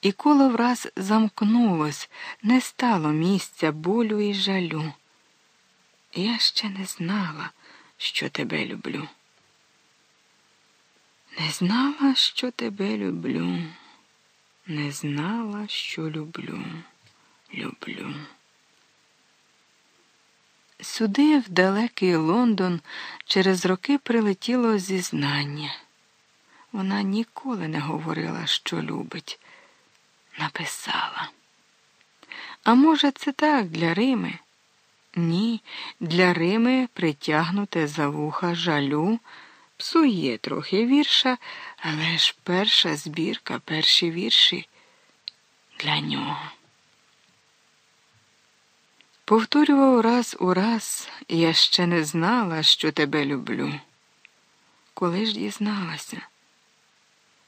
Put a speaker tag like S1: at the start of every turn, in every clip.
S1: і коло враз замкнулось, не стало місця болю і жалю. Я ще не знала, що тебе люблю. Не знала, що тебе люблю, не знала, що люблю, люблю. Сюди, в далекий Лондон, через роки прилетіло зізнання. Вона ніколи не говорила, що любить, написала. А може, це так для Рими? Ні, для Рими притягнуте за вуха жалю, псує трохи вірша, але ж перша збірка, перші вірші для нього. Повторював раз у раз, я ще не знала, що тебе люблю. Коли ж дізналася?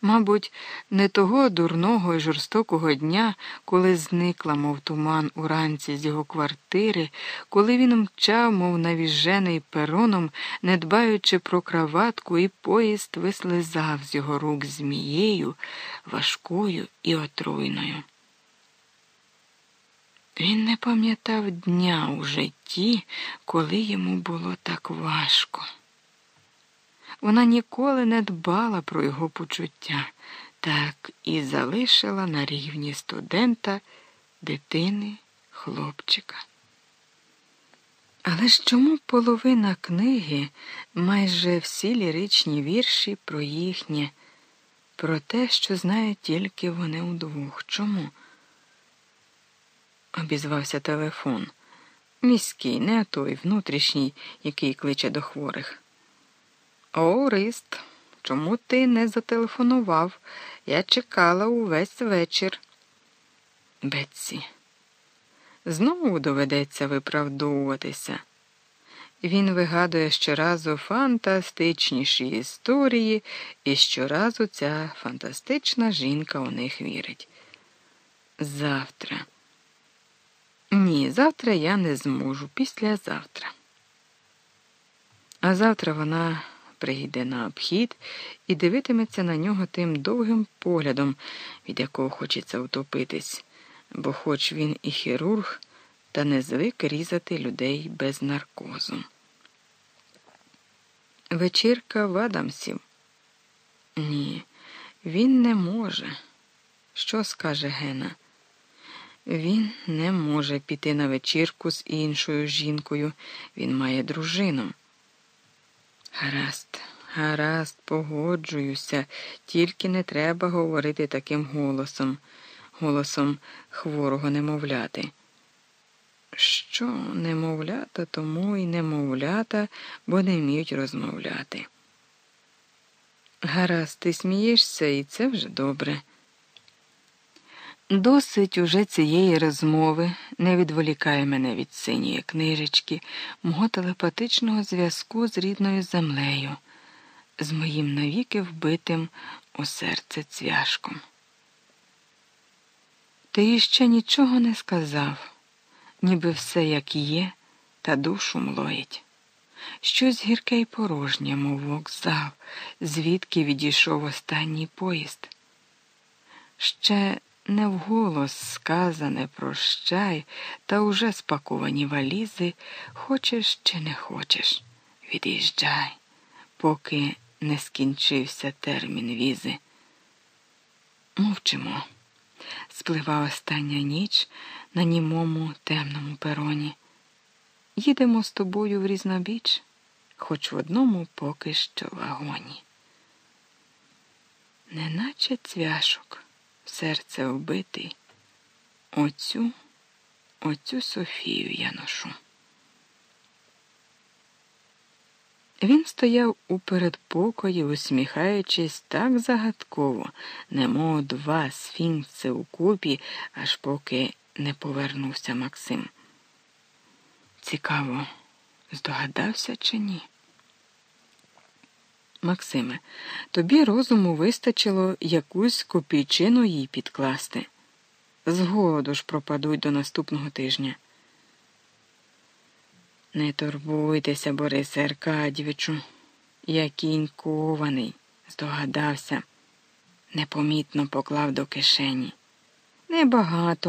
S1: Мабуть, не того дурного і жорстокого дня, коли зникла, мов туман уранці з його квартири, коли він мчав, мов навіжений пероном, не дбаючи про краватку, і поїзд вислизав з його рук змією, важкою і отруйною. Він не пам'ятав дня у житті, коли йому було так важко. Вона ніколи не дбала про його почуття, так і залишила на рівні студента, дитини, хлопчика. Але ж чому половина книги, майже всі ліричні вірші про їхнє, про те, що знають тільки вони удвох? Чому? Обізвався телефон. Міський, не той внутрішній, який кличе до хворих. О, Рист, чому ти не зателефонував? Я чекала увесь вечір. Бетсі, знову доведеться виправдовуватися. Він вигадує щоразу фантастичніші історії, і щоразу ця фантастична жінка у них вірить. Завтра. Ні, завтра я не зможу, післязавтра. А завтра вона прийде на обхід і дивитиметься на нього тим довгим поглядом, від якого хочеться утопитись, бо хоч він і хірург, та не звик різати людей без наркозу. Вечірка в Адамсів. Ні, він не може. Що скаже Гена? Він не може піти на вечірку з іншою жінкою, він має дружину. Гаразд, гаразд, погоджуюся, тільки не треба говорити таким голосом, голосом хворого немовляти. Що немовлята, тому і немовлята, бо не вміють розмовляти. Гаразд, ти смієшся, і це вже добре. Досить уже цієї розмови не відволікає мене від синьої книжечки, мого телепатичного зв'язку з рідною землею, з моїм навіки вбитим у серце цвяшком. Ти іще нічого не сказав, ніби все як є, та душу млоїть. Щось гірке й порожнє, мов вокзал, звідки відійшов останній поїзд. Ще не вголос сказане прощай, та уже спаковані валізи, хочеш чи не хочеш, від'їжджай, поки не скінчився термін візи. Мовчимо. Сплива остання ніч на німому темному пероні. Їдемо з тобою в різнобіч, хоч в одному поки що вагоні. Неначе цвяшок серце вбитий. Оцю, оцю Софію я ношу. Він стояв у передпокої, усміхаючись так загадково, немов два сфінкси у купі, аж поки не повернувся Максим. Цікаво, здогадався чи ні? Максиме, тобі розуму вистачило якусь копійчину їй підкласти. З голоду ж пропадуть до наступного тижня. Не турбуйтеся, Борисе Аркадійовичу. Я кінь кований, здогадався, непомітно поклав до кишені. Небагато,